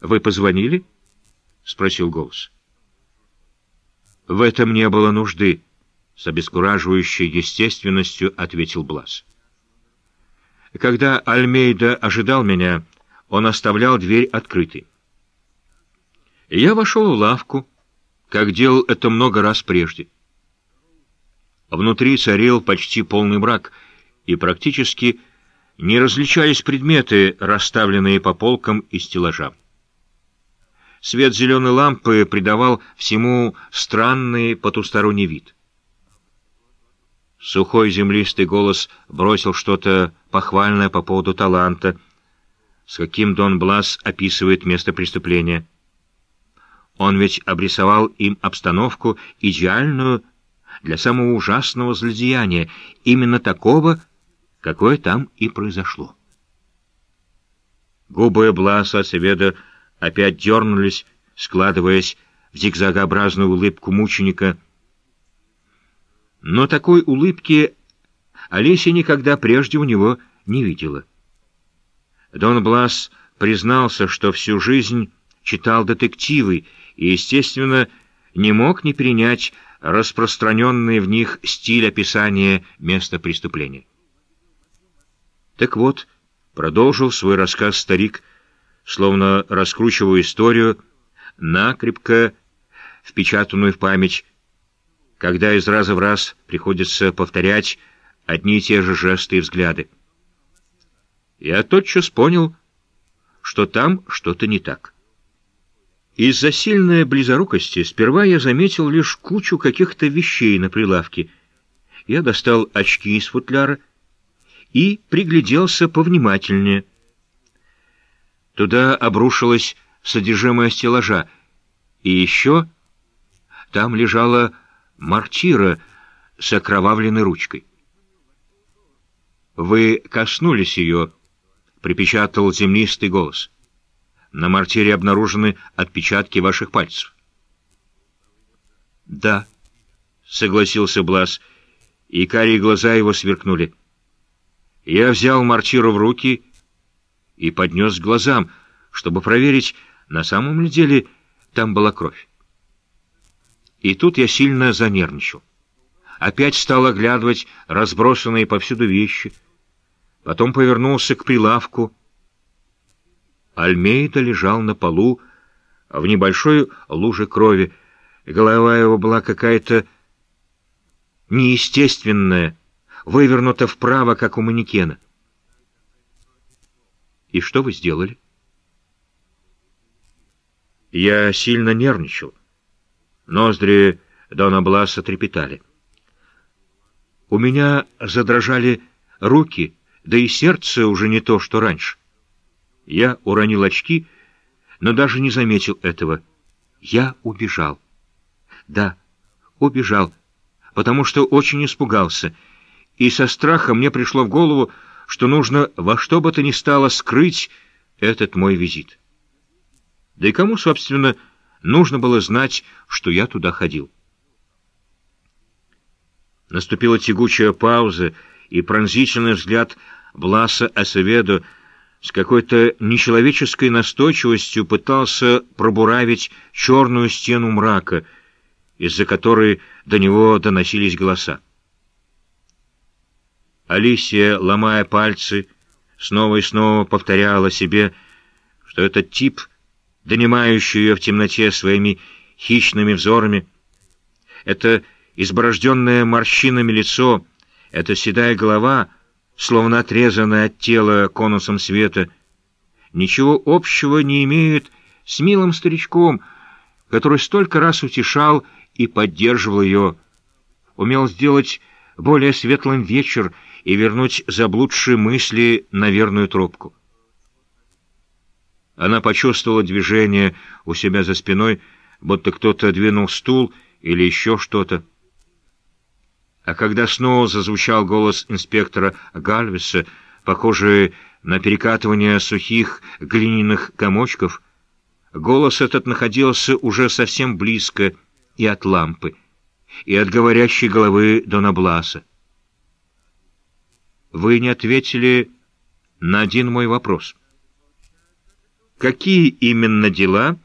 «Вы позвонили?» — спросил голос. «В этом не было нужды», — с обескураживающей естественностью ответил Блас. Когда Альмейда ожидал меня, он оставлял дверь открытой. Я вошел в лавку, как делал это много раз прежде. Внутри царил почти полный мрак, и практически не различались предметы, расставленные по полкам и стеллажам. Свет зеленой лампы придавал всему странный потусторонний вид. Сухой землистый голос бросил что-то похвальное по поводу таланта, с каким Дон Блас описывает место преступления. Он ведь обрисовал им обстановку идеальную для самого ужасного злодеяния, именно такого, какое там и произошло. Губы Бласа Севеда опять дернулись, складываясь в зигзагообразную улыбку мученика. Но такой улыбки Олеся никогда прежде у него не видела. Дон Блас признался, что всю жизнь читал детективы и, естественно, не мог не принять распространенный в них стиль описания места преступления. Так вот, продолжил свой рассказ старик, — словно раскручивая историю, накрепко впечатанную в память, когда из раза в раз приходится повторять одни и те же жесты и взгляды. Я тотчас понял, что там что-то не так. Из-за сильной близорукости сперва я заметил лишь кучу каких-то вещей на прилавке. Я достал очки из футляра и пригляделся повнимательнее — Туда обрушилось содержимое стеллажа, и еще там лежала мартира с окровавленной ручкой. «Вы коснулись ее», — припечатал землистый голос. «На мартире обнаружены отпечатки ваших пальцев». «Да», — согласился Блас, и карие глаза его сверкнули. Я взял мартиру в руки и поднес к глазам, чтобы проверить, на самом ли деле там была кровь. И тут я сильно занервничал. Опять стал оглядывать разбросанные повсюду вещи. Потом повернулся к прилавку. Альмейда лежал на полу в небольшой луже крови. Голова его была какая-то неестественная, вывернута вправо, как у манекена. И что вы сделали? Я сильно нервничал. Ноздри Дона Бласа трепетали. У меня задрожали руки, да и сердце уже не то, что раньше. Я уронил очки, но даже не заметил этого. Я убежал. Да, убежал, потому что очень испугался, и со страха мне пришло в голову, что нужно во что бы то ни стало скрыть этот мой визит. Да и кому, собственно, нужно было знать, что я туда ходил? Наступила тягучая пауза, и пронзительный взгляд Бласа Асеведо с какой-то нечеловеческой настойчивостью пытался пробуравить черную стену мрака, из-за которой до него доносились голоса. Алисия, ломая пальцы, снова и снова повторяла себе, что этот тип, донимающий ее в темноте своими хищными взорами, это изборожденное морщинами лицо, эта седая голова, словно отрезанная от тела конусом света, ничего общего не имеет с милым старичком, который столько раз утешал и поддерживал ее, умел сделать более светлым вечер и вернуть заблудшие мысли на верную тропку. Она почувствовала движение у себя за спиной, будто кто-то двинул стул или еще что-то. А когда снова зазвучал голос инспектора Гальвеса, похожий на перекатывание сухих глиняных комочков, голос этот находился уже совсем близко и от лампы, и от говорящей головы Дона Бласа. Вы не ответили на один мой вопрос. какие именно дела